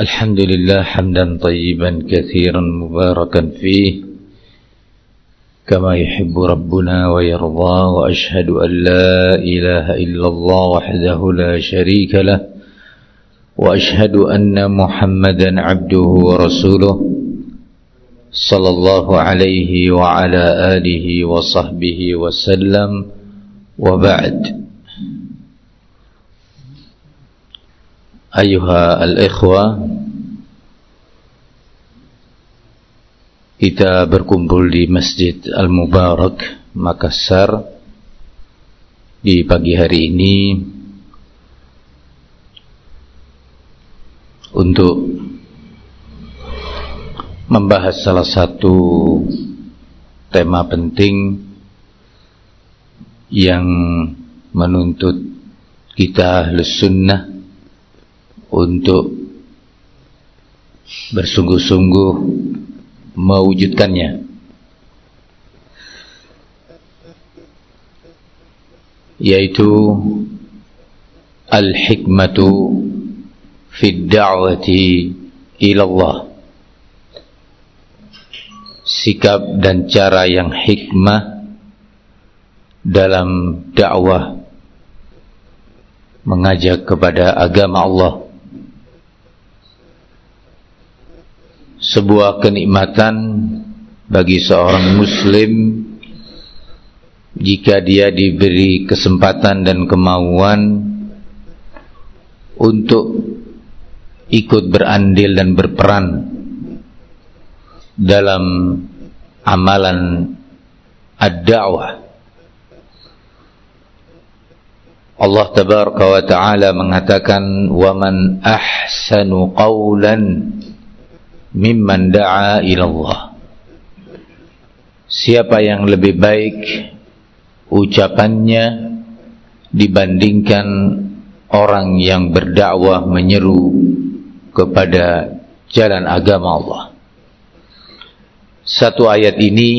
الحمد لله حمدا طيبا كثيرا مباركا فيه. كما يحب ربنا ويرضى وأشهد أن لا إله إلا الله وحده لا شريك له وأشهد أن محمدا عبده ورسوله صلى الله عليه وعلى آله وصحبه وسلم. وبعد. أيها الإخوة kita berkumpul di Masjid Al-Mubarak Makassar di pagi hari ini untuk membahas salah satu tema penting yang menuntut kita ahlus sunnah untuk bersungguh-sungguh mewujudkannya. Yaitu al-hikmatu fi da'wati ila Allah sikap dan cara yang hikmah dalam dakwah mengajak kepada agama Allah sebuah kenikmatan bagi seorang muslim jika dia diberi kesempatan dan kemauan untuk ikut berandil dan berperan dalam amalan ad-da'wah. Allah tabaraka wa taala mengatakan wa man ahsanu qawlan mimman da'a ila Allah Siapa yang lebih baik ucapannya dibandingkan orang yang berdakwah menyeru kepada jalan agama Allah. Satu ayat ini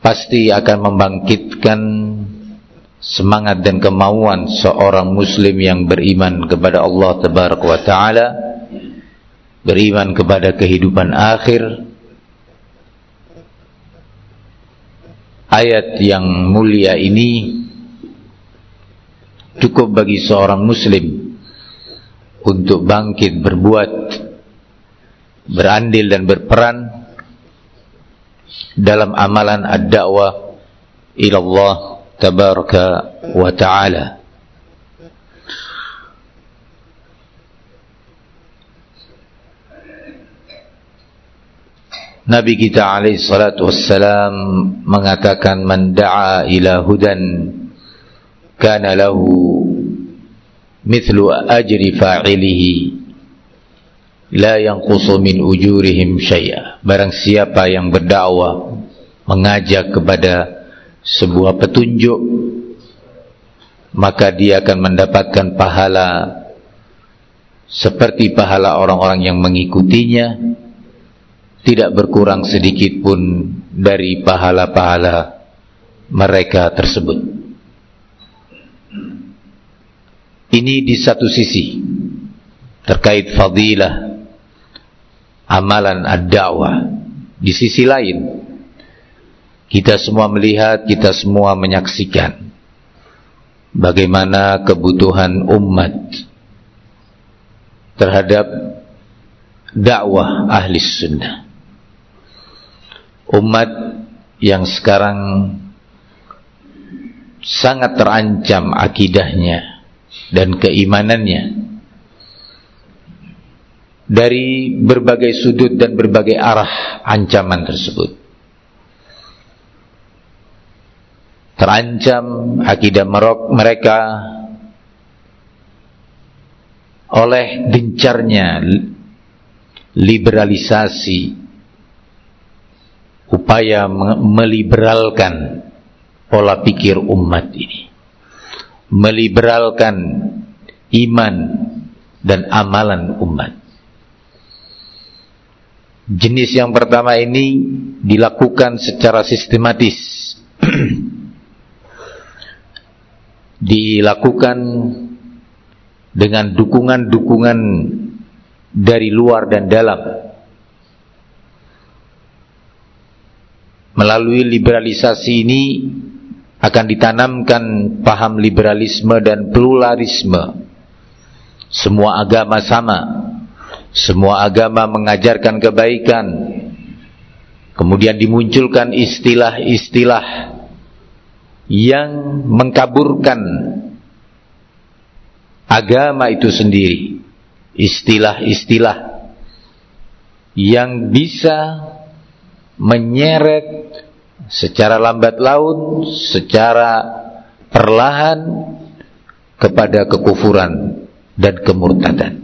pasti akan membangkitkan semangat dan kemauan seorang muslim yang beriman kepada Allah tabaraka wa taala beriman kepada kehidupan akhir. Ayat yang mulia ini cukup bagi seorang muslim untuk bangkit berbuat berandil dan berperan dalam amalan ad-da'wah ila Allah tabaraka wa ta'ala Nabi kita alaihi salatu wassalam mengatakan man da'a ila hudan kana lahu mithlu ajri fa'ilihi la yanqusu min ujurihim syai'a. Barang siapa yang berdakwah mengajak kepada sebuah petunjuk maka dia akan mendapatkan pahala seperti pahala orang-orang yang mengikutinya tidak berkurang sedikit pun dari pahala-pahala mereka tersebut. Ini di satu sisi terkait fadilah amalan ad-da'wah. Di sisi lain kita semua melihat, kita semua menyaksikan bagaimana kebutuhan umat terhadap dakwah ahli sunnah umat yang sekarang sangat terancam akidahnya dan keimanannya. Dari berbagai sudut dan berbagai arah ancaman tersebut. Terancam akidah mereka oleh gencarnya liberalisasi upaya meliberalkan pola pikir umat ini. Meliberalkan iman dan amalan umat. Jenis yang pertama ini dilakukan secara sistematis. Dilakukan dengan dukungan-dukungan dari luar dan dalam melalui liberalisasi ini akan ditanamkan paham liberalisme dan pluralisme. Semua agama sama. Semua agama mengajarkan kebaikan. Kemudian dimunculkan istilah-istilah yang mengkaburkan agama itu sendiri. Istilah-istilah yang bisa menyeret secara lambat laun, secara perlahan kepada kekufuran dan kemurtadan.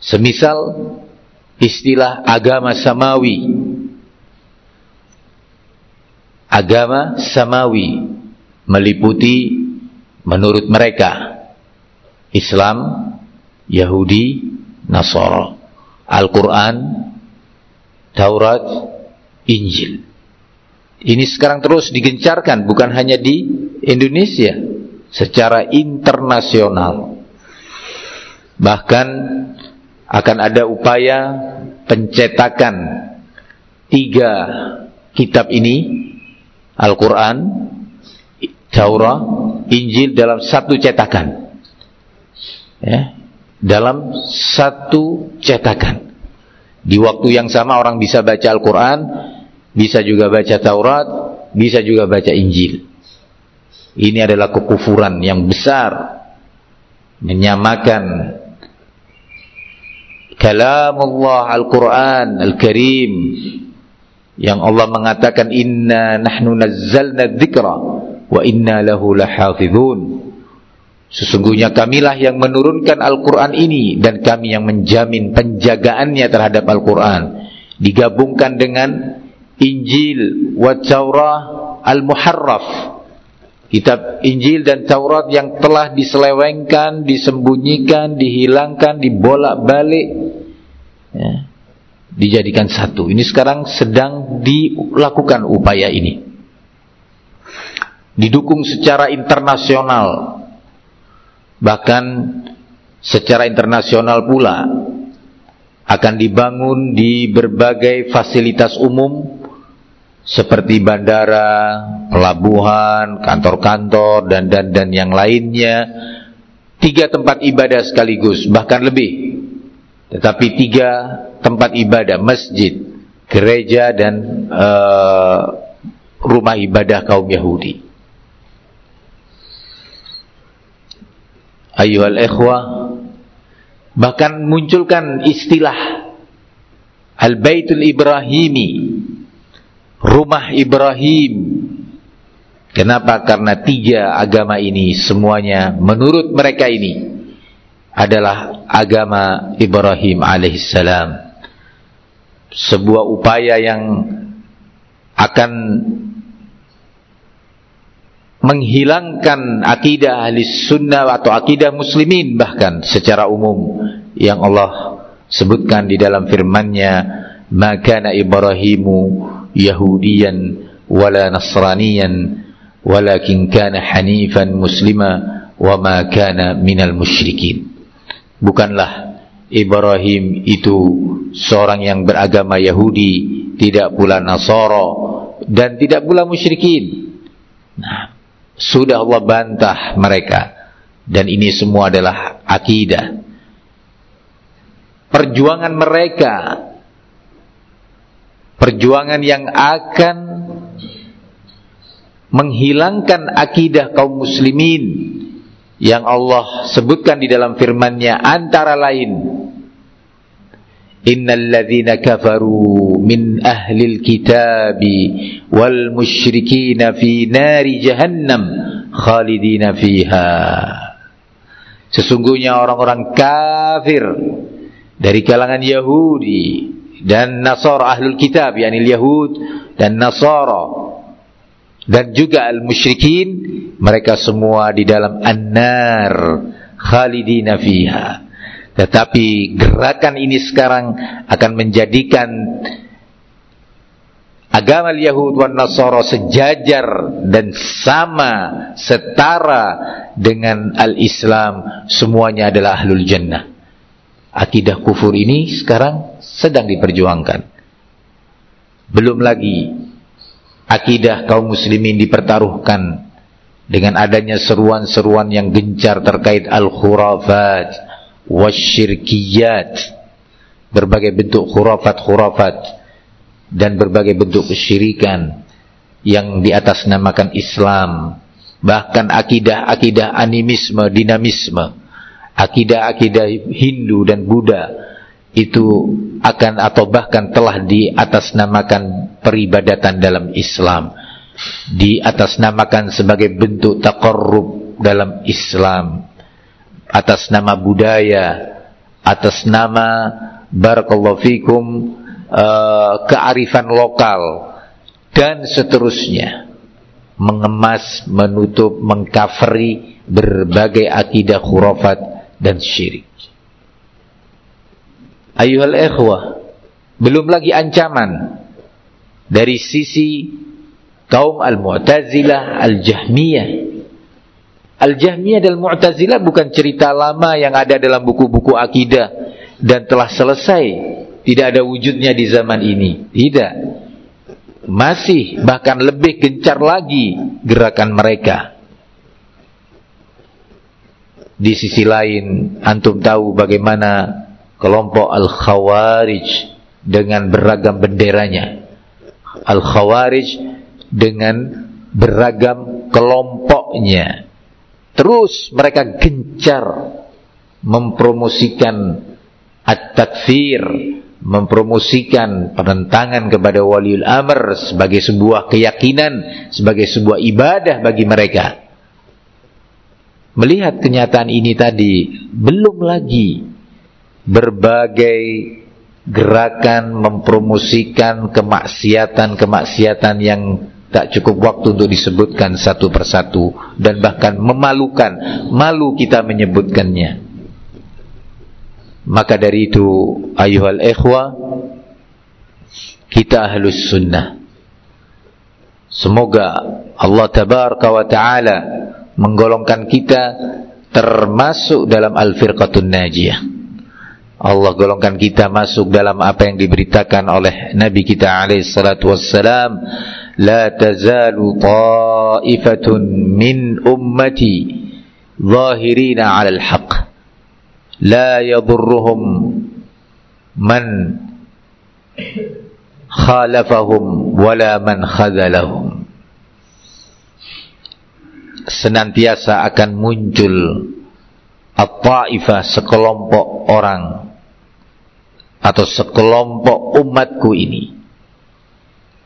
Semisal istilah agama samawi. Agama samawi meliputi menurut mereka Islam, Yahudi, Nasara, Al-Quran, Taurat, Injil. Ini sekarang terus digencarkan bukan hanya di Indonesia, secara internasional. Bahkan akan ada upaya pencetakan tiga kitab ini, Al-Quran, Taurat, Injil dalam satu cetakan. Ya, dalam satu cetakan. Di waktu yang sama orang bisa baca Al-Quran, bisa juga baca Taurat, bisa juga baca Injil. Ini adalah kekufuran yang besar. Menyamakan kalam Allah Al-Quran Al-Karim yang Allah mengatakan inna nahnu nazzalna dzikra wa inna lahu lahafizun Sesungguhnya kamilah yang menurunkan Al-Quran ini dan kami yang menjamin penjagaannya terhadap Al-Quran. Digabungkan dengan Injil wa Taurah Al-Muharraf. Kitab Injil dan Taurat yang telah diselewengkan, disembunyikan, dihilangkan, dibolak-balik. Ya, dijadikan satu. Ini sekarang sedang dilakukan upaya ini. Didukung secara internasional bahkan secara internasional pula akan dibangun di berbagai fasilitas umum seperti bandara, pelabuhan, kantor-kantor dan dan dan yang lainnya. Tiga tempat ibadah sekaligus, bahkan lebih. Tetapi tiga tempat ibadah, masjid, gereja dan uh, rumah ibadah kaum Yahudi. Ayuhal ikhwah bahkan munculkan istilah al-baitul ibrahimi rumah Ibrahim. Kenapa? Karena tiga agama ini semuanya menurut mereka ini adalah agama Ibrahim alaihissalam. Sebuah upaya yang akan menghilangkan akidah ahli sunnah atau akidah muslimin bahkan secara umum yang Allah sebutkan di dalam firman-Nya makana ibrahimu yahudiyan wala nasraniyan walakin kana hanifan muslima wa ma kana minal musyrikin. Bukanlah Ibrahim itu seorang yang beragama Yahudi tidak pula Nasara dan tidak pula musyrikin. Nah sudah Allah bantah mereka. Dan ini semua adalah akidah. Perjuangan mereka. Perjuangan yang akan menghilangkan akidah kaum muslimin yang Allah sebutkan di dalam firman-Nya antara lain Innal ladzina kafaru min ahlil kitabi wal musyrikina fi nari jahannam khalidina fiha. Sesungguhnya orang-orang kafir dari kalangan Yahudi dan Nasara ahlul kitab yakni Yahud dan Nasara dan juga al-musyrikin mereka semua di dalam an-nar khalidina fiha tetapi gerakan ini sekarang akan menjadikan agama Yahud Nasara sejajar dan sama setara dengan al-Islam semuanya adalah ahlul jannah. Akidah kufur ini sekarang sedang diperjuangkan. Belum lagi akidah kaum muslimin dipertaruhkan dengan adanya seruan-seruan yang gencar terkait al-khurafat wasyirkiyat berbagai bentuk khurafat-khurafat dan berbagai bentuk kesyirikan yang di atas namakan Islam bahkan akidah-akidah animisme, dinamisme akidah-akidah Hindu dan Buddha itu akan atau bahkan telah di atas namakan peribadatan dalam Islam di atas namakan sebagai bentuk taqarrub dalam Islam atas nama budaya atas nama barakallahu fikum uh, kearifan lokal dan seterusnya mengemas, menutup, mengkaferi berbagai akidah khurafat dan syirik. Ayuhal ikhwah, belum lagi ancaman dari sisi kaum al-Mu'tazilah, al-Jahmiyah. Al-Jahmiyah dan Mu'tazilah bukan cerita lama yang ada dalam buku-buku akidah dan telah selesai tidak ada wujudnya di zaman ini. Tidak. Masih bahkan lebih gencar lagi gerakan mereka. Di sisi lain, antum tahu bagaimana kelompok Al-Khawarij dengan beragam benderanya. Al-Khawarij dengan beragam kelompoknya. Terus mereka gencar mempromosikan at-takfir, mempromosikan penentangan kepada waliul amr sebagai sebuah keyakinan, sebagai sebuah ibadah bagi mereka. Melihat kenyataan ini tadi, belum lagi berbagai gerakan mempromosikan kemaksiatan-kemaksiatan yang tak cukup waktu untuk disebutkan satu persatu dan bahkan memalukan, malu kita menyebutkannya. Maka dari itu ayuhal ikhwa kita ahlus sunnah. Semoga Allah tabaraka wa taala menggolongkan kita termasuk dalam al-firqatun najiyah. Allah golongkan kita masuk dalam apa yang diberitakan oleh Nabi kita alaihi salatu wassalam, la tazalu ta'ifatun min ummati zahirina 'ala al-haqq la yadurruhum man khalafahum wala man khadalahum senantiasa akan muncul at-taifah sekelompok orang atau sekelompok umatku ini.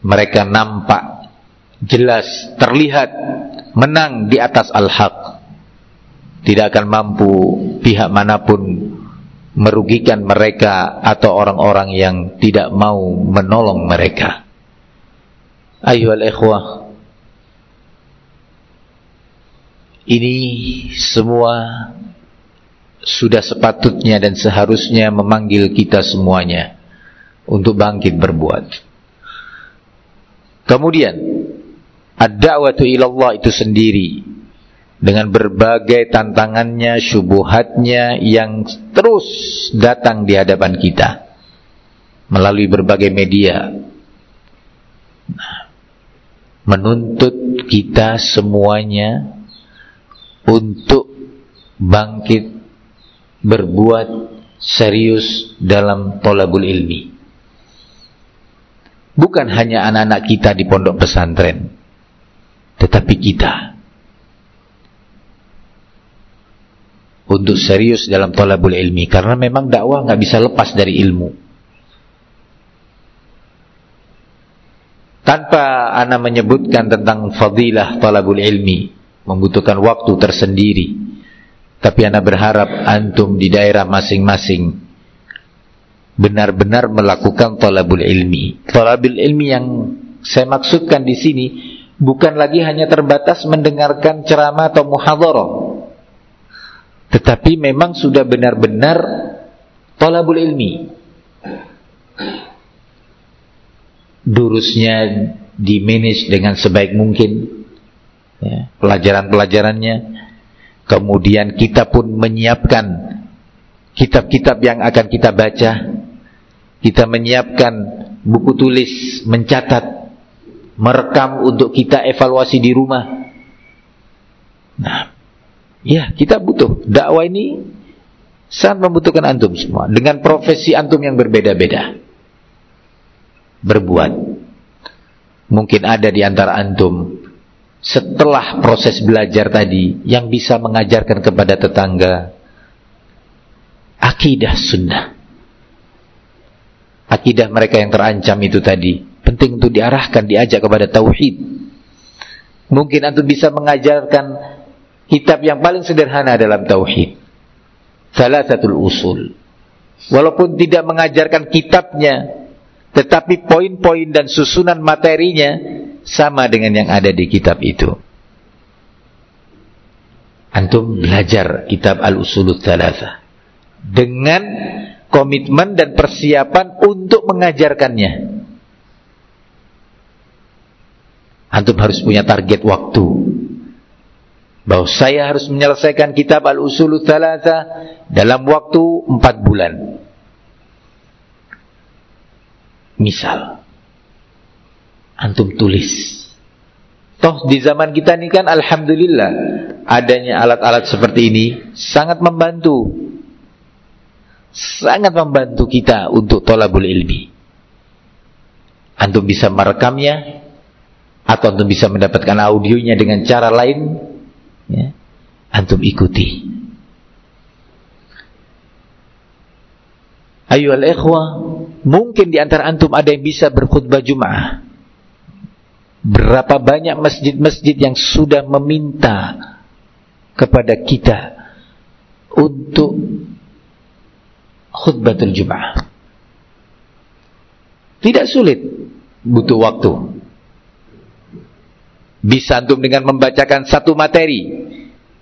Mereka nampak jelas terlihat menang di atas al-haq tidak akan mampu pihak mana pun merugikan mereka atau orang-orang yang tidak mau menolong mereka. Ayuhal ikhwah, ini semua sudah sepatutnya dan seharusnya memanggil kita semuanya untuk bangkit berbuat. Kemudian, ad-da'watu ilallah itu sendiri dengan berbagai tantangannya, syubuhatnya yang terus datang di hadapan kita melalui berbagai media. Menuntut kita semuanya untuk bangkit berbuat serius dalam tolabul ilmi. Bukan hanya anak-anak kita di pondok pesantren, tetapi kita untuk serius dalam tolabul ilmi. Karena memang dakwah nggak bisa lepas dari ilmu. Tanpa ana menyebutkan tentang fadilah tolabul ilmi membutuhkan waktu tersendiri. Tapi ana berharap antum di daerah masing-masing benar-benar melakukan tolabul ilmi. Tolabul ilmi yang saya maksudkan di sini bukan lagi hanya terbatas mendengarkan ceramah atau muhadharah tetapi memang sudah benar-benar tolabul ilmi. durusnya dimanage dengan sebaik mungkin ya, pelajaran-pelajarannya. Kemudian kita pun menyiapkan kitab-kitab yang akan kita baca. Kita menyiapkan buku tulis mencatat merekam untuk kita evaluasi di rumah. Nah ya kita butuh. Dakwah ini sangat membutuhkan antum semua. Dengan profesi antum yang berbeda-beda. Berbuat. Mungkin ada di antara antum setelah proses belajar tadi yang bisa mengajarkan kepada tetangga akidah sunnah. Akidah mereka yang terancam itu tadi penting untuk diarahkan diajak kepada tauhid. Mungkin antum bisa mengajarkan kitab yang paling sederhana dalam tauhid salah satu usul walaupun tidak mengajarkan kitabnya tetapi poin-poin dan susunan materinya sama dengan yang ada di kitab itu. Antum belajar kitab Al-Usulut Thalatha dengan komitmen dan persiapan untuk mengajarkannya. Antum harus punya target waktu. Bahwa saya harus menyelesaikan kitab Al-Usulut Thalatha dalam waktu 4 bulan. Misal antum tulis. Toh di zaman kita ini kan alhamdulillah adanya alat-alat seperti ini sangat membantu. Sangat membantu kita untuk tolabul ilmi. Antum bisa merekamnya atau antum bisa mendapatkan audionya dengan cara lain ya. Antum ikuti. Ayo al-ikhwah, mungkin di antara antum ada yang bisa berkhutbah Jumat. Berapa banyak masjid-masjid yang sudah meminta kepada kita untuk khutbatul Jumat. Tidak sulit, butuh waktu. Bisa antum dengan membacakan satu materi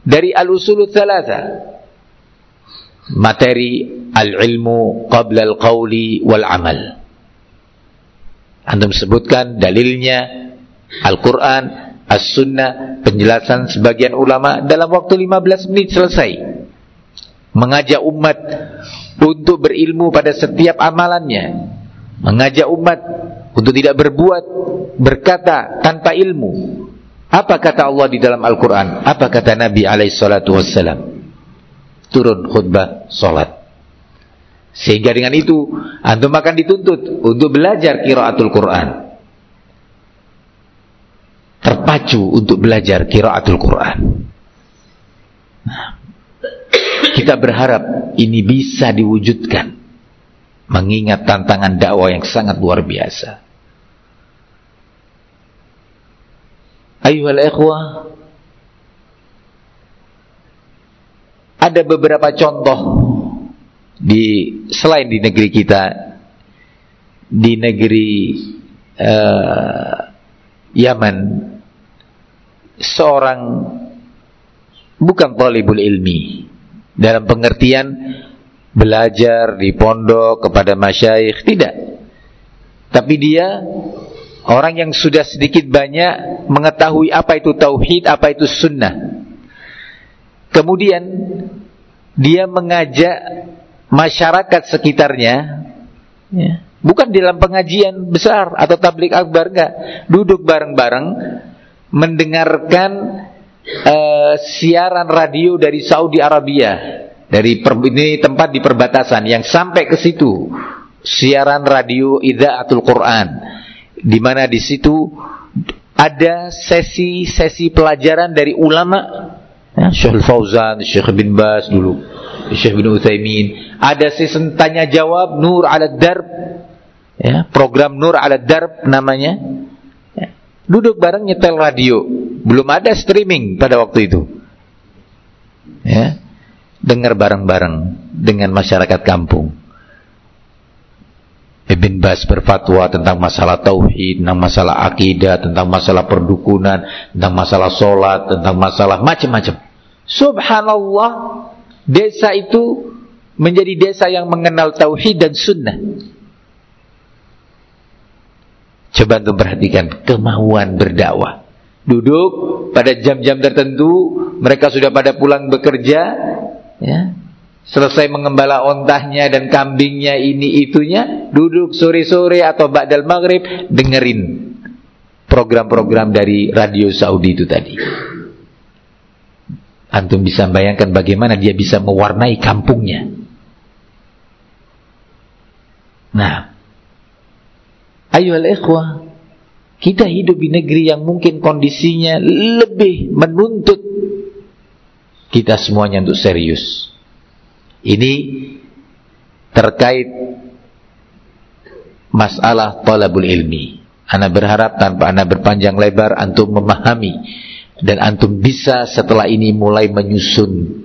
dari al-usulut thalatha. Materi al-ilmu qabla al-qawli wal-amal. Antum sebutkan dalilnya, Al-Quran, As-Sunnah, penjelasan sebagian ulama dalam waktu 15 menit selesai. Mengajak umat untuk berilmu pada setiap amalannya. Mengajak umat untuk tidak berbuat, berkata tanpa ilmu. Apa kata Allah di dalam Al-Quran? Apa kata Nabi alaihissalatu wassalam? Turun khutbah solat. Sehingga dengan itu, antum akan dituntut untuk belajar kiraatul Quran terpacu untuk belajar kiraatul Quran. Nah, kita berharap ini bisa diwujudkan mengingat tantangan dakwah yang sangat luar biasa. Ayuhal ikhwah ada beberapa contoh di selain di negeri kita di negeri uh, Yaman seorang bukan talibul ilmi dalam pengertian belajar di pondok kepada masyayikh tidak. Tapi dia orang yang sudah sedikit banyak mengetahui apa itu tauhid apa itu sunnah. Kemudian dia mengajak masyarakat sekitarnya ya, bukan dalam pengajian besar atau tablik akbar enggak. Duduk bareng-bareng mendengarkan uh, siaran radio dari Saudi Arabia dari per, ini tempat di perbatasan yang sampai ke situ siaran radio Idzaatul Quran di mana di situ ada sesi-sesi pelajaran dari ulama ya, Syekh Fauzan, Syekh bin Bas dulu, Syekh bin Utsaimin, ada sesi tanya jawab Nur ala Darb ya, program Nur ala Darb namanya Duduk bareng nyetel radio. Belum ada streaming pada waktu itu. Ya. Dengar bareng-bareng dengan masyarakat kampung. Ibn Bas berfatwa tentang masalah tauhid, tentang masalah akidah, tentang masalah perdukunan, tentang masalah solat, tentang masalah macam-macam. Subhanallah, desa itu menjadi desa yang mengenal tauhid dan sunnah. Coba untuk perhatikan kemauan berdakwah. Duduk pada jam-jam tertentu, mereka sudah pada pulang bekerja, ya. Selesai mengembala ontahnya dan kambingnya ini itunya, duduk sore-sore atau ba'dal maghrib dengerin program-program dari radio Saudi itu tadi. Antum bisa bayangkan bagaimana dia bisa mewarnai kampungnya. Nah, Ayuhal ikhwah, kita hidup di negeri yang mungkin kondisinya lebih menuntut kita semuanya untuk serius. Ini terkait masalah talabul ilmi. Anda berharap tanpa Anda berpanjang lebar antum memahami dan antum bisa setelah ini mulai menyusun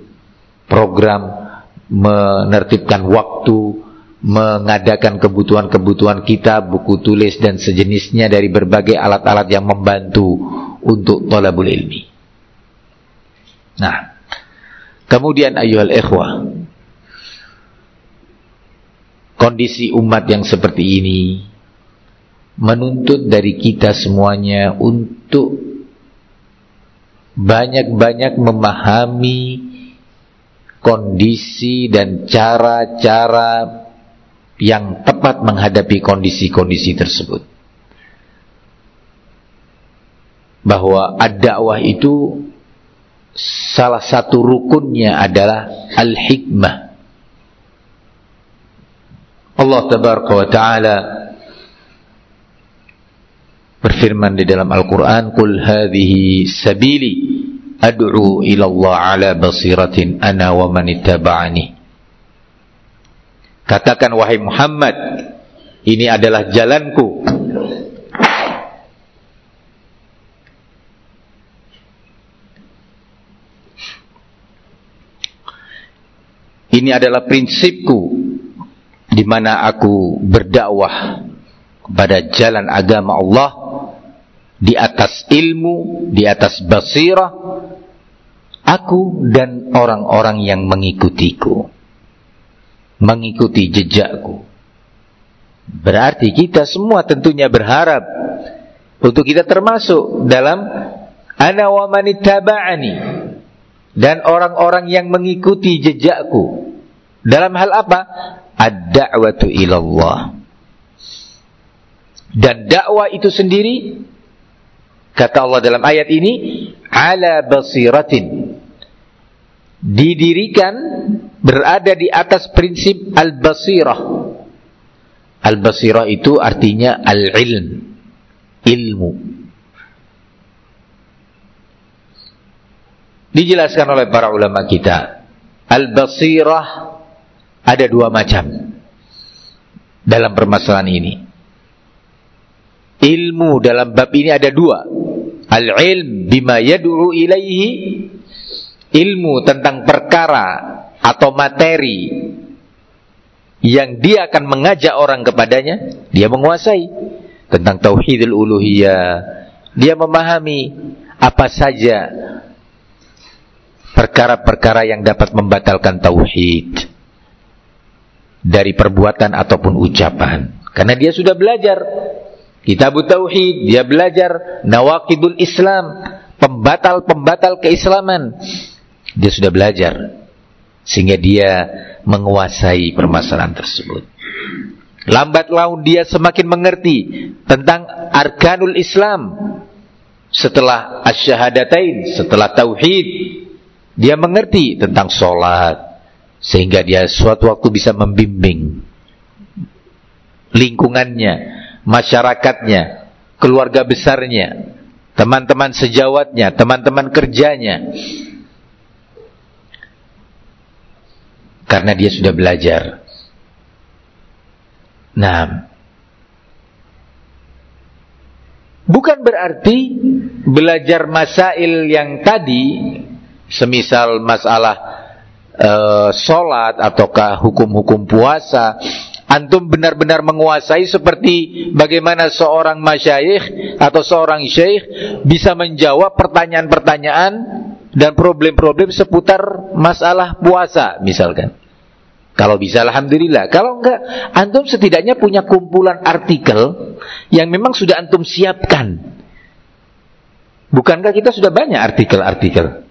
program menertibkan waktu mengadakan kebutuhan-kebutuhan kita, buku tulis dan sejenisnya dari berbagai alat-alat yang membantu untuk tolabul ilmi. Nah, kemudian ayuhal ikhwah, kondisi umat yang seperti ini menuntut dari kita semuanya untuk banyak-banyak memahami kondisi dan cara-cara yang tepat menghadapi kondisi-kondisi tersebut. Bahwa ad-da'wah itu salah satu rukunnya adalah al-hikmah. Allah tabaraka wa taala berfirman di dalam Al-Qur'an, "Qul hadhihi sabili ad'u ila Allah ala basiratin ana wa man ittaba'ani." Katakan wahai Muhammad, ini adalah jalanku. Ini adalah prinsipku di mana aku berdakwah kepada jalan agama Allah di atas ilmu, di atas basirah aku dan orang-orang yang mengikutiku mengikuti jejakku. Berarti kita semua tentunya berharap untuk kita termasuk dalam ana wa manittaba'ani dan orang-orang yang mengikuti jejakku. Dalam hal apa? Ad-da'watu ilallah. Dan dakwah itu sendiri kata Allah dalam ayat ini ala basiratin didirikan berada di atas prinsip al-basirah. Al-basirah itu artinya al-ilm, ilmu. Dijelaskan oleh para ulama kita, al-basirah ada dua macam dalam permasalahan ini. Ilmu dalam bab ini ada dua. Al-ilm bima yad'u ilaihi ilmu tentang perkara atau materi yang dia akan mengajak orang kepadanya, dia menguasai tentang tauhidul uluhiyah. Dia memahami apa saja perkara-perkara yang dapat membatalkan tauhid dari perbuatan ataupun ucapan. Karena dia sudah belajar kitab tauhid, dia belajar nawakidul Islam, pembatal-pembatal keislaman. Dia sudah belajar sehingga dia menguasai permasalahan tersebut. Lambat laun dia semakin mengerti tentang arkanul Islam. Setelah asyhadatain, setelah tauhid, dia mengerti tentang solat sehingga dia suatu waktu bisa membimbing lingkungannya, masyarakatnya, keluarga besarnya, teman-teman sejawatnya, teman-teman kerjanya karena dia sudah belajar. Nah, bukan berarti belajar masail yang tadi, semisal masalah uh, sholat ataukah hukum-hukum puasa, antum benar-benar menguasai seperti bagaimana seorang masyayikh atau seorang syekh bisa menjawab pertanyaan-pertanyaan dan problem-problem seputar masalah puasa misalkan. Kalau bisa alhamdulillah. Kalau enggak, antum setidaknya punya kumpulan artikel yang memang sudah antum siapkan. Bukankah kita sudah banyak artikel-artikel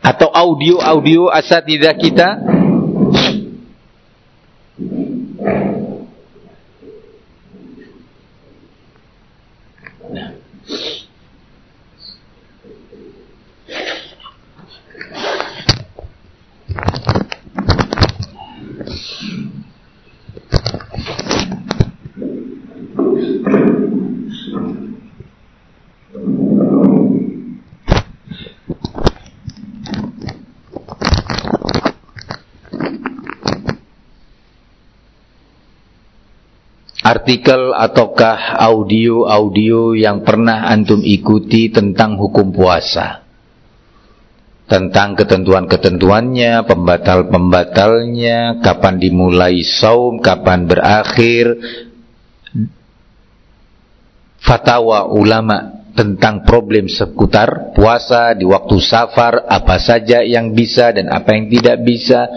atau audio-audio asatidah kita artikel ataukah audio-audio yang pernah antum ikuti tentang hukum puasa? Tentang ketentuan-ketentuannya, pembatal-pembatalnya, kapan dimulai saum, kapan berakhir, fatwa ulama tentang problem seputar puasa di waktu safar, apa saja yang bisa dan apa yang tidak bisa,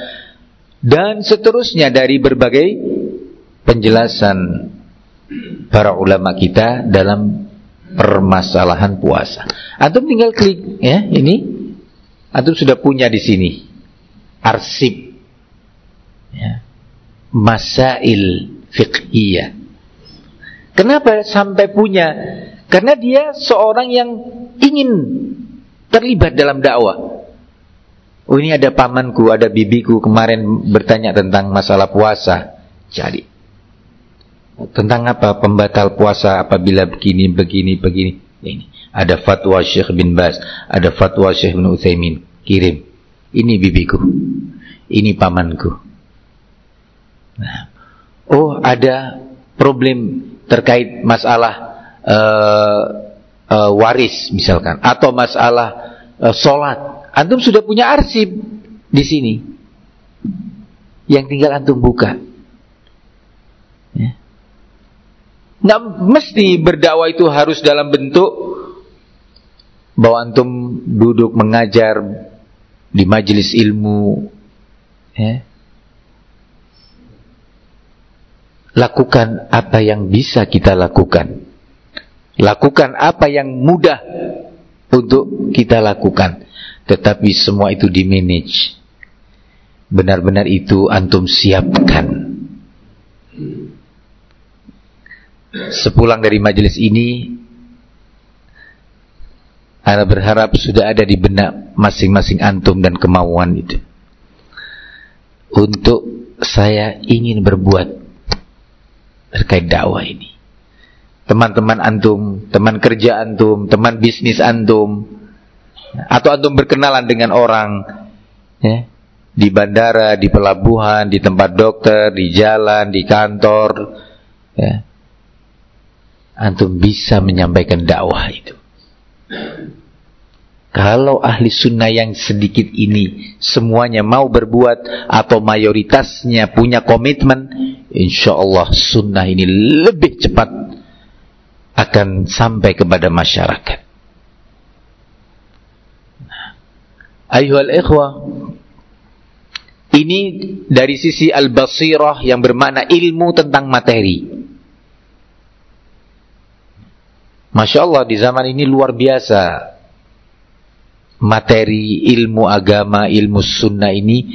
dan seterusnya dari berbagai penjelasan para ulama kita dalam permasalahan puasa. Antum tinggal klik ya ini, antum sudah punya di sini arsip ya, masail fiqhiyah. Kenapa sampai punya? Karena dia seorang yang ingin terlibat dalam dakwah. Oh ini ada pamanku, ada bibiku kemarin bertanya tentang masalah puasa. Jadi tentang apa? Pembatal puasa apabila begini begini begini. Ini. Ada fatwa Syekh bin Bas ada fatwa Syekh bin Utsaimin. Kirim. Ini bibiku. Ini pamanku. Nah, oh ada problem terkait masalah uh, uh, waris misalkan. Atau masalah uh, antum sudah punya arsip di sini. Yang tinggal antum buka ya Nggak mesti berdakwah itu harus dalam bentuk bahwa antum duduk mengajar di majelis ilmu ya. Lakukan apa yang bisa kita lakukan. Lakukan apa yang mudah untuk kita lakukan. Tetapi semua itu di manage. Benar-benar itu antum siapkan sepulang dari majelis ini Anda berharap sudah ada di benak masing-masing antum dan kemauan itu. Untuk saya ingin berbuat terkait dakwah ini. Teman-teman antum teman kerja antum teman bisnis antum atau antum berkenalan dengan orang ya, di bandara, di pelabuhan, di tempat dokter, di jalan, di kantor ya antum bisa menyampaikan dakwah itu. Kalau ahli sunnah yang sedikit ini semuanya mau berbuat atau mayoritasnya punya komitmen, insya Allah sunnah ini lebih cepat akan sampai kepada masyarakat. Ayuhal ikhwah, ini dari sisi al-basirah yang bermakna ilmu tentang materi. Masya Allah di zaman ini luar biasa materi ilmu agama, ilmu sunnah ini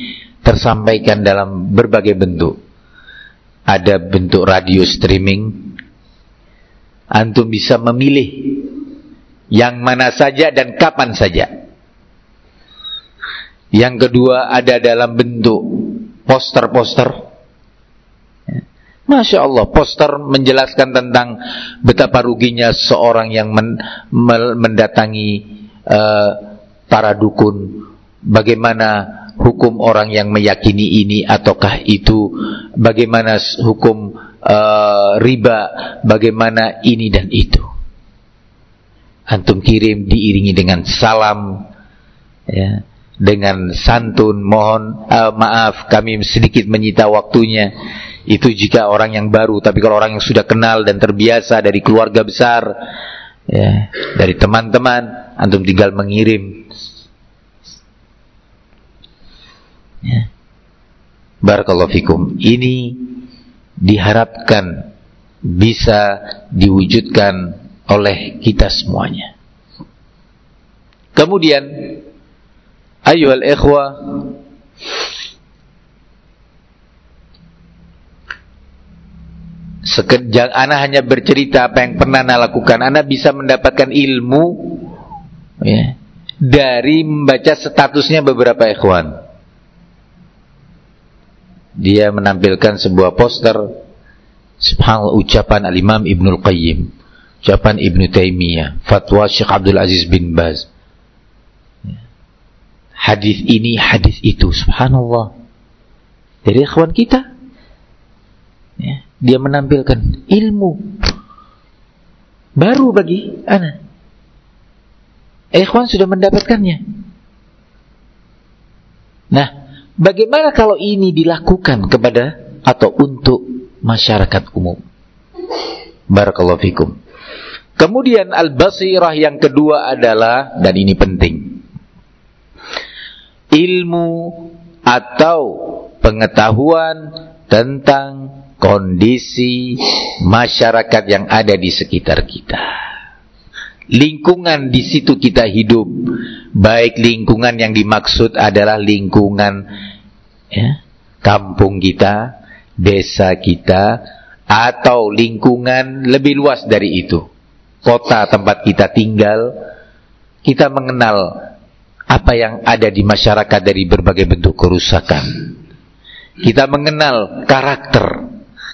tersampaikan dalam berbagai bentuk. Ada bentuk radio streaming. Antum bisa memilih yang mana saja dan kapan saja. Yang kedua ada dalam bentuk poster-poster Masya Allah, poster menjelaskan tentang betapa ruginya seorang yang men, mendatangi uh, para dukun. Bagaimana hukum orang yang meyakini ini ataukah itu. Bagaimana hukum uh, riba. Bagaimana ini dan itu. Antum kirim diiringi dengan salam. Ya, dengan santun. Mohon uh, maaf kami sedikit menyita waktunya itu jika orang yang baru, tapi kalau orang yang sudah kenal dan terbiasa dari keluarga besar, ya, dari teman-teman, antum tinggal mengirim. Ya. Barakallahu fikum. Ini diharapkan bisa diwujudkan oleh kita semuanya. Kemudian ayuhal ikhwah Sekejap anak hanya bercerita apa yang pernah anak lakukan. Anak bisa mendapatkan ilmu ya, dari membaca statusnya beberapa ikhwan. Dia menampilkan sebuah poster subhanallah ucapan al-Imam Ibnul Qayyim, ucapan Ibnu Taimiyah, fatwa Syekh Abdul Aziz bin Baz. Hadis ini, hadis itu, subhanallah. Dari ikhwan kita. Ya dia menampilkan ilmu baru bagi anak. Ikhwan sudah mendapatkannya. Nah, bagaimana kalau ini dilakukan kepada atau untuk masyarakat umum? Barakallahu fikum. Kemudian al-basirah yang kedua adalah dan ini penting. Ilmu atau pengetahuan tentang kondisi masyarakat yang ada di sekitar kita. Lingkungan di situ kita hidup, baik lingkungan yang dimaksud adalah lingkungan ya, kampung kita, desa kita, atau lingkungan lebih luas dari itu, kota tempat kita tinggal, kita mengenal apa yang ada di masyarakat dari berbagai bentuk kerusakan. Kita mengenal karakter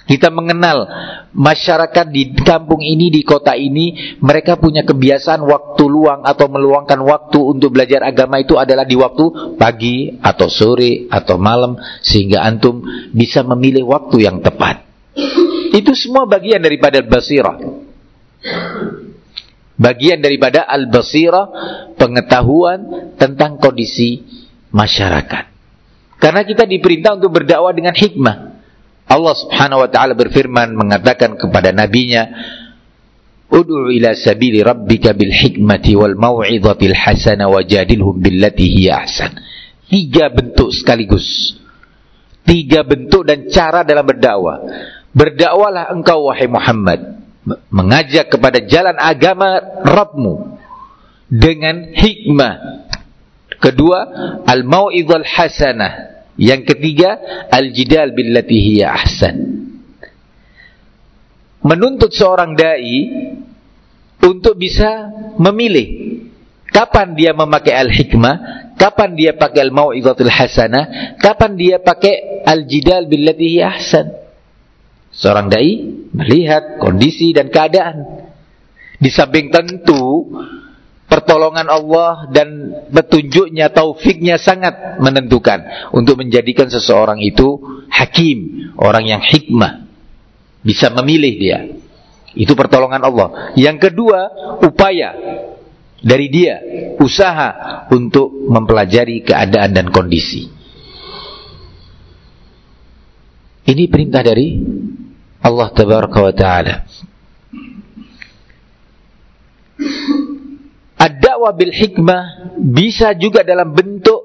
kita mengenal masyarakat di kampung ini, di kota ini, mereka punya kebiasaan waktu luang atau meluangkan waktu untuk belajar agama itu adalah di waktu pagi atau sore atau malam sehingga antum bisa memilih waktu yang tepat. Itu semua bagian daripada basirah. Bagian daripada al-basirah, pengetahuan tentang kondisi masyarakat. Karena kita diperintah untuk berdakwah dengan hikmah. Allah Subhanahu wa taala berfirman mengatakan kepada nabinya Ud'u ila sabili rabbika bil hikmati wal mau'izatil hasanah wajadilhum billati hiya ahsan. Tiga bentuk sekaligus. Tiga bentuk dan cara dalam berdakwah. Berdakwalah engkau wahai Muhammad mengajak kepada jalan agama Rabbmu dengan hikmah. Kedua, al-mau'izal hasanah yang ketiga, al-jidal billati hiya ahsan. Menuntut seorang dai untuk bisa memilih kapan dia memakai al-hikmah, kapan dia pakai al-mau'izatul hasanah, kapan dia pakai al-jidal billati hiya ahsan. Seorang dai melihat kondisi dan keadaan. Di samping tentu pertolongan Allah dan petunjuknya, taufiknya sangat menentukan untuk menjadikan seseorang itu hakim, orang yang hikmah. Bisa memilih dia. Itu pertolongan Allah. Yang kedua, upaya dari dia, usaha untuk mempelajari keadaan dan kondisi. Ini perintah dari Allah Tabaraka wa Ta'ala. Ad-da'wah bil hikmah bisa juga dalam bentuk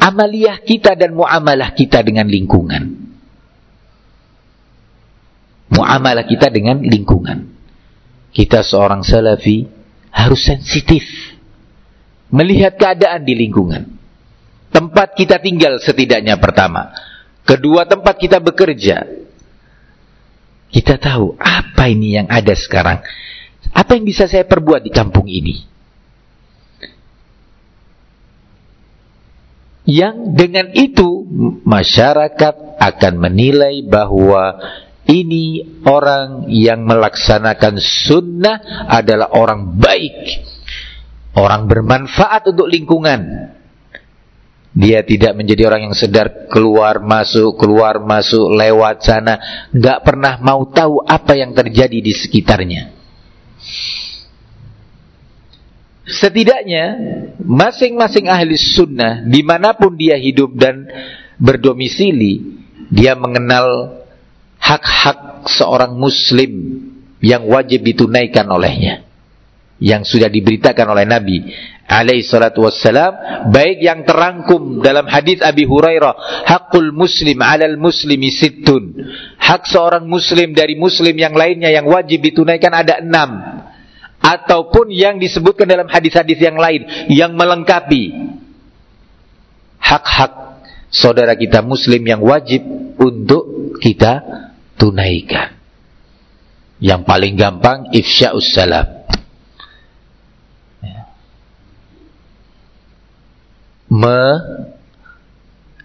amaliyah kita dan muamalah kita dengan lingkungan. Muamalah kita dengan lingkungan. Kita seorang salafi harus sensitif melihat keadaan di lingkungan. Tempat kita tinggal setidaknya pertama. Kedua tempat kita bekerja. Kita tahu apa ini yang ada sekarang apa yang bisa saya perbuat di kampung ini? Yang dengan itu masyarakat akan menilai bahwa ini orang yang melaksanakan sunnah adalah orang baik. Orang bermanfaat untuk lingkungan. Dia tidak menjadi orang yang sedar keluar masuk, keluar masuk, lewat sana. Gak pernah mau tahu apa yang terjadi di sekitarnya. Setidaknya masing-masing ahli sunnah di mana pun dia hidup dan berdomisili, dia mengenal hak-hak seorang muslim yang wajib ditunaikan olehnya. Yang sudah diberitakan oleh Nabi, alaihi salatu wassalam baik yang terangkum dalam hadis Abi Hurairah hakul muslim alal muslimi sittun hak seorang muslim dari muslim yang lainnya yang wajib ditunaikan ada enam ataupun yang disebutkan dalam hadis-hadis yang lain yang melengkapi hak-hak saudara kita muslim yang wajib untuk kita tunaikan yang paling gampang ifsya'us salam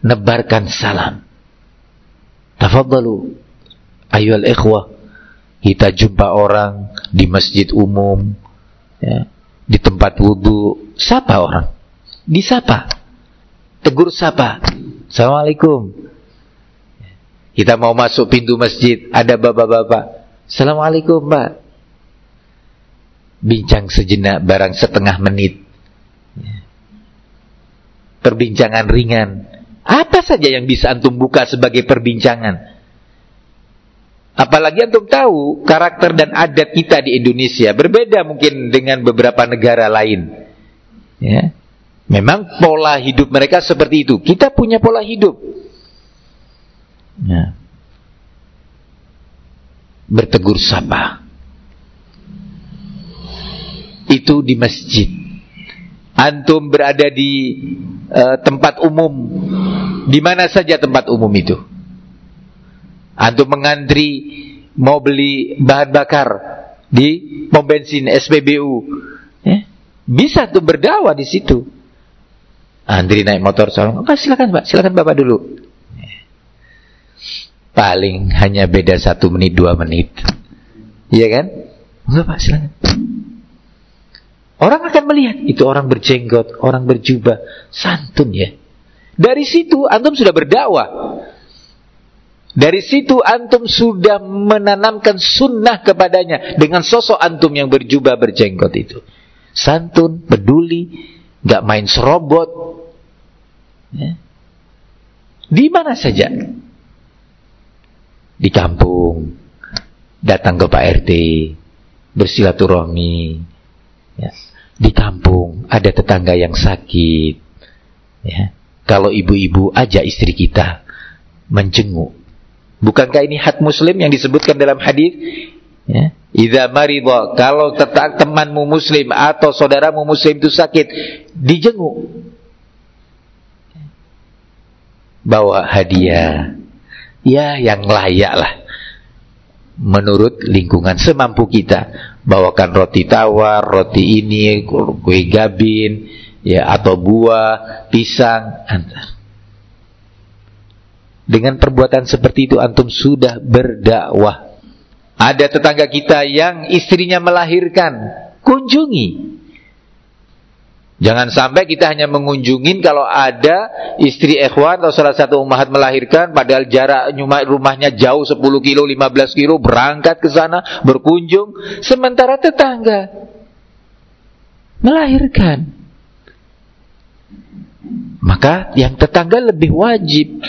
menebarkan salam. Tafadhalu ayyuhal ikhwah. Kita jumpa orang di masjid umum ya, di tempat wudhu, sapa orang? Disapa. Tegur sapa. Assalamualaikum. Kita mau masuk pintu masjid, ada bapak-bapak. Assalamualaikum, Pak. Bincang sejenak barang setengah menit perbincangan ringan. Apa saja yang bisa antum buka sebagai perbincangan? Apalagi antum tahu karakter dan adat kita di Indonesia berbeda mungkin dengan beberapa negara lain. Ya. Memang pola hidup mereka seperti itu. Kita punya pola hidup. Ya. Bertegur sapa. Itu di masjid. Antum berada di uh, tempat umum di mana saja tempat umum itu antum mengantri mau beli bahan bakar di pom bensin SPBU ya? bisa tuh berdakwah di situ antri naik motor soalnya oh, silakan pak silakan bapak dulu paling hanya beda satu menit dua menit iya kan enggak pak silakan Orang akan melihat itu orang berjenggot, orang berjubah, santun ya. Dari situ antum sudah berdakwah. Dari situ antum sudah menanamkan sunnah kepadanya dengan sosok antum yang berjubah berjenggot itu. Santun, peduli, nggak main serobot. Ya. Di mana saja. Di kampung, datang ke Pak RT, bersilaturahmi, Ya. Di kampung ada tetangga yang sakit. Ya. Kalau ibu-ibu ajak istri kita menjenguk. Bukankah ini hak muslim yang disebutkan dalam hadis? Ya. Idza maridha, kalau temanmu muslim atau saudaramu muslim itu sakit, dijenguk. Bawa hadiah. Ya, yang layak lah. Menurut lingkungan semampu kita bawakan roti tawar, roti ini, kue gabin, ya atau buah, pisang, antar. Dengan perbuatan seperti itu antum sudah berdakwah. Ada tetangga kita yang istrinya melahirkan, kunjungi. Jangan sampai kita hanya mengunjungin kalau ada istri ikhwan atau salah satu umat melahirkan padahal jarak rumahnya jauh 10 kilo, 15 kilo berangkat ke sana berkunjung sementara tetangga melahirkan. Maka yang tetangga lebih wajib.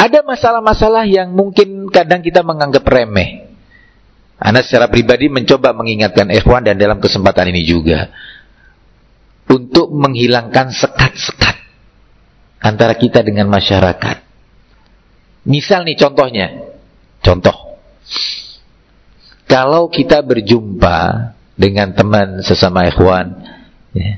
Ada masalah-masalah yang mungkin kadang kita menganggap remeh. Anda secara pribadi mencoba mengingatkan ikhwan dan dalam kesempatan ini juga untuk menghilangkan sekat-sekat antara kita dengan masyarakat. Misal nih contohnya, contoh. Kalau kita berjumpa dengan teman sesama ikhwan, ya,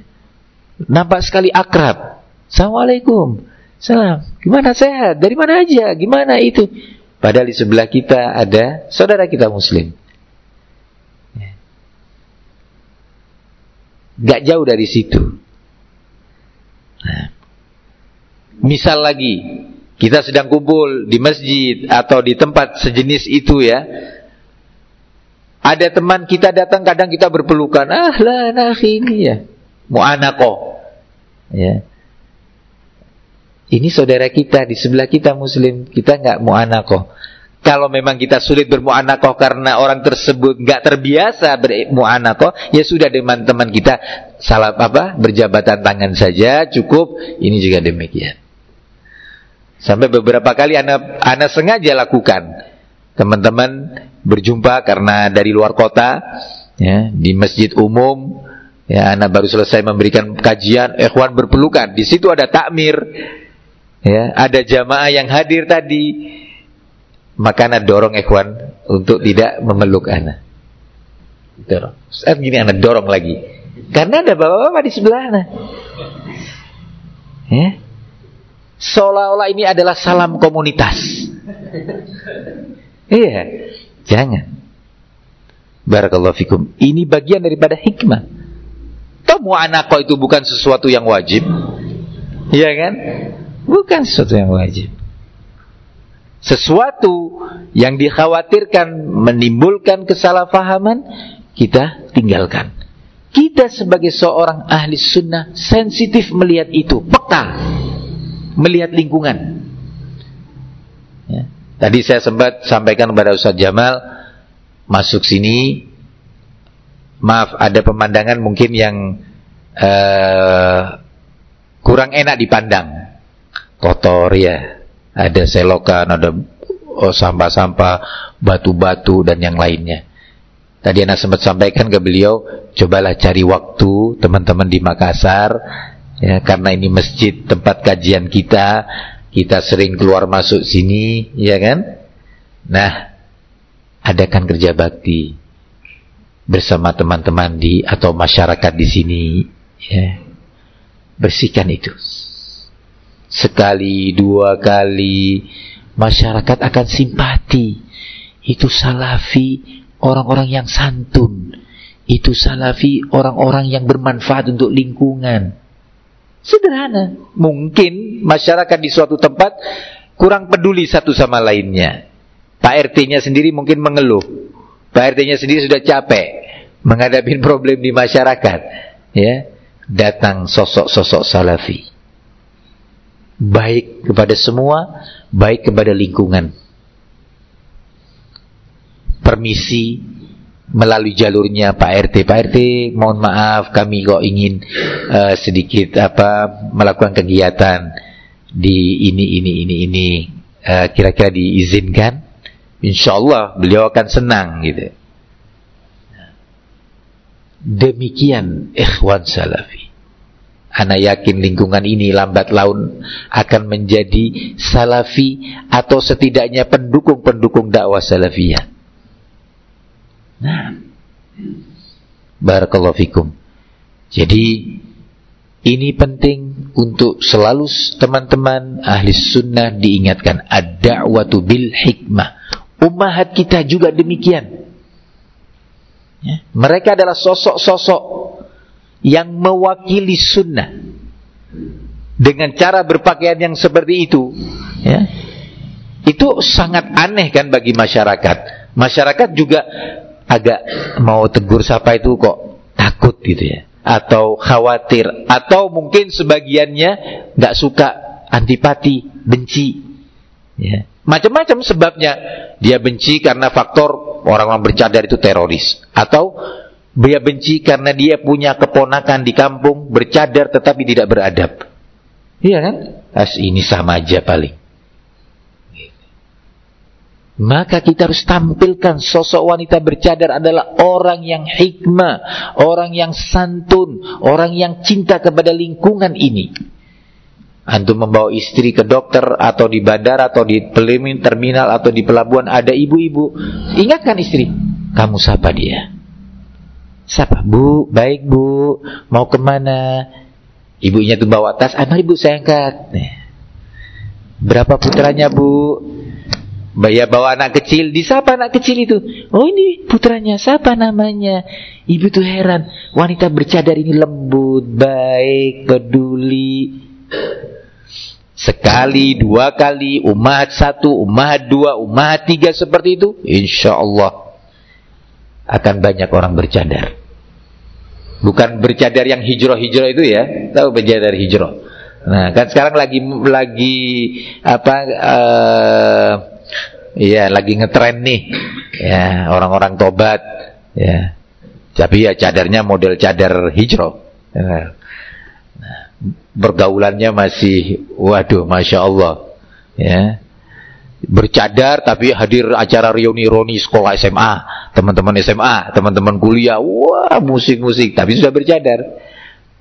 nampak sekali akrab. Assalamualaikum. Salam. Gimana sehat? Dari mana aja? Gimana itu? Padahal di sebelah kita ada saudara kita muslim. Gak jauh dari situ. Nah. Misal lagi, kita sedang kumpul di masjid atau di tempat sejenis itu ya. Ada teman kita datang, kadang kita berpelukan. Ah lah, nah ini ya. Mu'anako. Ya. Ini saudara kita, di sebelah kita muslim. Kita nggak mu'anako. Kalau memang kita sulit bermu'anakoh karena orang tersebut nggak terbiasa bermu'anakoh, ya sudah dengan teman kita salah apa berjabatan tangan saja cukup. Ini juga demikian. Sampai beberapa kali anak anak sengaja lakukan. Teman-teman berjumpa karena dari luar kota, ya, di masjid umum, Ya, anak baru selesai memberikan kajian, ikhwan berpelukan. Di situ ada takmir. Ya, ada jamaah yang hadir tadi. Maka anak dorong ikhwan untuk tidak memeluk anak. Dorong. Saat gini anak dorong lagi. Karena ada bapak-bapak di sebelah anak. Ya. Seolah-olah ini adalah salam komunitas. Iya, jangan. Barakallahu fikum. Ini bagian daripada hikmah. Tamu anako itu bukan sesuatu yang wajib. Iya kan? Bukan sesuatu yang wajib. Sesuatu yang dikhawatirkan menimbulkan kesalahpahaman, kita tinggalkan. Kita sebagai seorang ahli sunnah sensitif melihat itu, peka melihat lingkungan. Ya. Tadi saya sempat sampaikan kepada Ustaz Jamal masuk sini maaf ada pemandangan mungkin yang uh, kurang enak dipandang kotor ya. Ada selokan ada oh, sampah-sampah batu-batu dan yang lainnya. Tadi anak sempat sampaikan ke beliau cobalah cari waktu teman-teman di Makassar ya karena ini masjid tempat kajian kita. Kita sering keluar masuk sini ya kan? Nah adakan kerja bakti bersama teman-teman di atau masyarakat di sini ya. Bersihkan itu sekali dua kali masyarakat akan simpati itu salafi orang-orang yang santun itu salafi orang-orang yang bermanfaat untuk lingkungan sederhana mungkin masyarakat di suatu tempat kurang peduli satu sama lainnya Pak RT-nya sendiri mungkin mengeluh. Pak RT-nya sendiri sudah capek menghadapi problem di masyarakat. Ya, datang sosok-sosok salafi. Baik kepada semua, baik kepada lingkungan. Permisi melalui jalurnya Pak RT. Pak RT, mohon maaf kami kok ingin uh, sedikit apa melakukan kegiatan di ini ini ini ini eh, kira-kira uh, diizinkan Insya Allah beliau akan senang gitu. Demikian ikhwan salafi. Ana yakin lingkungan ini lambat laun akan menjadi salafi atau setidaknya pendukung-pendukung dakwah salafiyah. Nah, barakallahu fikum. Jadi ini penting untuk selalu teman-teman ahli sunnah diingatkan ad-da'watu bil hikmah Ummahat kita juga demikian. Ya. Mereka adalah sosok-sosok yang mewakili sunnah. Dengan cara berpakaian yang seperti itu. Ya. Itu sangat aneh kan bagi masyarakat. Masyarakat juga agak mau tegur siapa itu kok takut gitu ya. Atau khawatir. Atau mungkin sebagiannya nggak suka antipati, benci. Ya. Macam-macam sebabnya. Dia benci karena faktor orang-orang bercadar itu teroris. Atau dia benci karena dia punya keponakan di kampung bercadar tetapi tidak beradab. Iya kan? As ini sama aja paling. Maka kita harus tampilkan sosok wanita bercadar adalah orang yang hikmah, orang yang santun, orang yang cinta kepada lingkungan ini. Antum membawa istri ke dokter atau di bandara atau di terminal atau di pelabuhan ada ibu-ibu. Ingatkan istri, kamu sapa dia. Sapa, bu, baik bu, mau ke mana? Ibunya tuh bawa tas, ah ibu saya angkat. Berapa putranya bu? Bayar bawa anak kecil, disapa anak kecil itu. Oh ini putranya, siapa namanya? Ibu tuh heran, wanita bercadar ini lembut, baik, peduli. Sekali, dua kali, umat satu, umat dua, umat tiga seperti itu, insya Allah akan banyak orang bercadar. Bukan bercadar yang hijrah-hijrah itu ya, tahu bercadar hijrah. Nah, kan sekarang lagi lagi apa? Uh, ya, lagi ngetren nih, ya orang-orang tobat, ya. Tapi ya cadarnya model cadar hijrah. Ya bergaulannya masih waduh masya Allah ya bercadar tapi hadir acara reuni roni sekolah SMA teman-teman SMA, teman-teman kuliah, wah musik-musik, tapi sudah bercadar.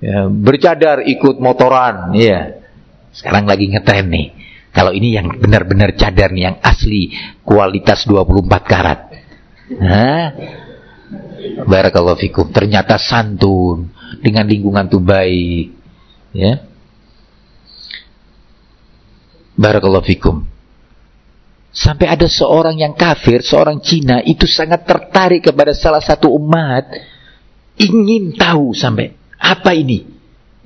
Ya, bercadar ikut motoran, ya. Sekarang lagi ngetren nih. Kalau ini yang benar-benar cadar nih, yang asli, kualitas 24 karat. Hah? Barakallahu fikum. Ternyata santun, dengan lingkungan tuh baik. Ya. Barakallahu fikum. Sampai ada seorang yang kafir, seorang Cina itu sangat tertarik kepada salah satu umat, ingin tahu sampai apa ini.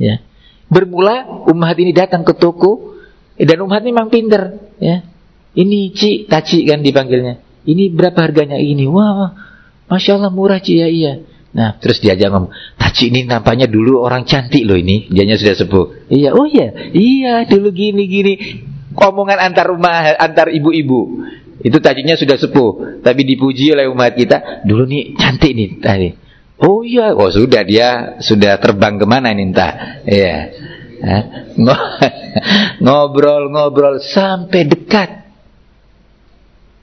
Ya. Bermula umat ini datang ke toko dan umat ini memang pinter. Ya. Ini Ci, Taci kan dipanggilnya. Ini berapa harganya ini? Wah, masya Allah murah Ci ya iya. Nah, terus diajak ngomong, Taci ini nampaknya dulu orang cantik loh ini. Dianya sudah sepuh. Iya, oh iya, iya dulu gini gini omongan antar rumah antar ibu-ibu. Itu tajinya sudah sepuh, tapi dipuji oleh umat kita. Dulu nih cantik nih tadi. Oh iya, oh sudah dia sudah terbang ke mana nih entah. Iya. Ngobrol-ngobrol sampai dekat.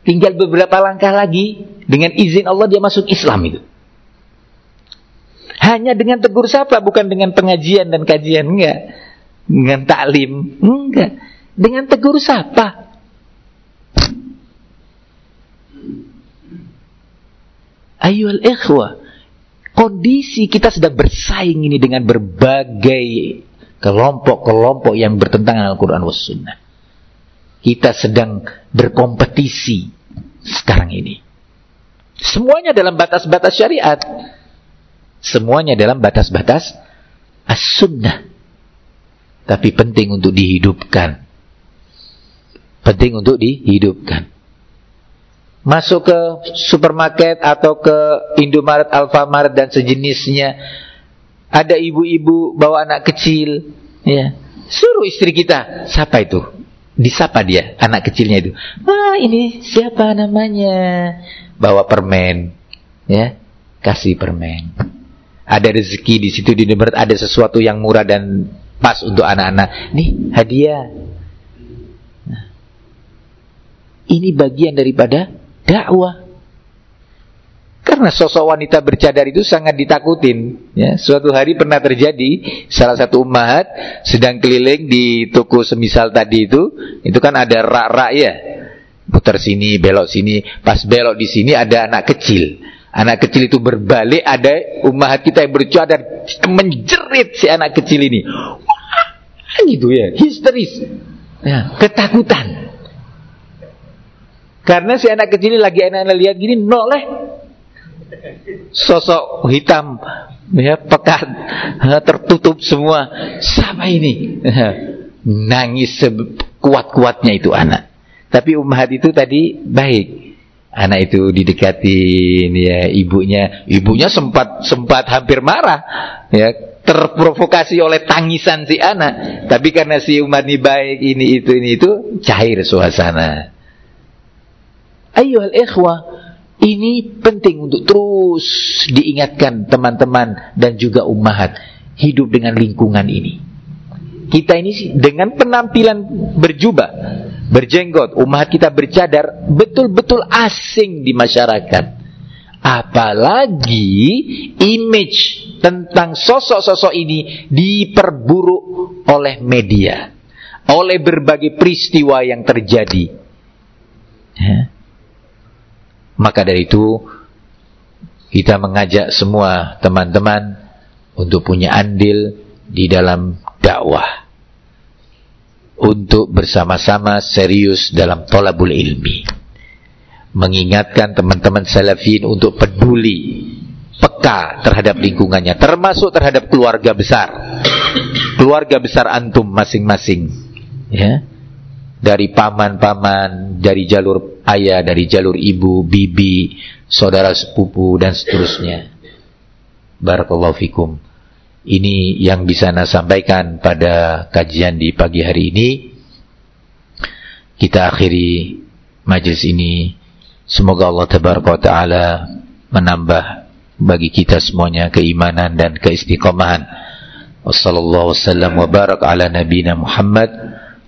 Tinggal beberapa langkah lagi dengan izin Allah dia masuk Islam itu. Hanya dengan tegur sapa bukan dengan pengajian dan kajian enggak. Dengan taklim enggak dengan tegur sapa. Ayuhal ikhwah, kondisi kita sedang bersaing ini dengan berbagai kelompok-kelompok yang bertentangan Al-Quran was Sunnah. Kita sedang berkompetisi sekarang ini. Semuanya dalam batas-batas syariat. Semuanya dalam batas-batas as-sunnah. Tapi penting untuk dihidupkan penting untuk dihidupkan. Masuk ke supermarket atau ke Indomaret, Alfamaret dan sejenisnya. Ada ibu-ibu bawa anak kecil, ya. Suruh istri kita, siapa itu? Disapa dia, anak kecilnya itu. Wah, ini siapa namanya? Bawa permen, ya. Kasih permen. Ada rezeki di situ di Indomaret, ada sesuatu yang murah dan pas untuk anak-anak. Nih, hadiah ini bagian daripada dakwah. Karena sosok wanita bercadar itu sangat ditakutin. Ya, suatu hari pernah terjadi salah satu umat sedang keliling di toko semisal tadi itu, itu kan ada rak-rak ya, putar sini, belok sini. Pas belok di sini ada anak kecil. Anak kecil itu berbalik, ada umat kita yang bercadar menjerit si anak kecil ini. Wah, gitu ya, histeris. Ya, ketakutan. Karena si anak kecil ini lagi enak-enak lihat gini, noleh. Sosok hitam, ya pekat, tertutup semua. Sama ini. Nangis kuat-kuatnya itu anak. Tapi umat itu tadi baik. Anak itu didekatin ya ibunya, ibunya sempat sempat hampir marah ya terprovokasi oleh tangisan si anak. Tapi karena si umat ini baik ini itu ini itu cair suasana. Ayo ikhwah, ini penting untuk terus diingatkan teman-teman dan juga ummahat hidup dengan lingkungan ini. Kita ini dengan penampilan berjubah, berjenggot, ummahat kita bercadar betul-betul asing di masyarakat. Apalagi image tentang sosok-sosok ini diperburuk oleh media, oleh berbagai peristiwa yang terjadi. Ya. Maka dari itu kita mengajak semua teman-teman untuk punya andil di dalam dakwah. Untuk bersama-sama serius dalam tolabul ilmi. Mengingatkan teman-teman salafin untuk peduli, peka terhadap lingkungannya, termasuk terhadap keluarga besar. Keluarga besar antum masing-masing. Ya dari paman-paman, dari jalur ayah, dari jalur ibu, bibi, saudara sepupu dan seterusnya. Barakallahu fikum. Ini yang bisa saya sampaikan pada kajian di pagi hari ini. Kita akhiri majlis ini. Semoga Allah taala menambah bagi kita semuanya keimanan dan keistiqomahan. Wassallallahu wasallam wa barak ala Muhammad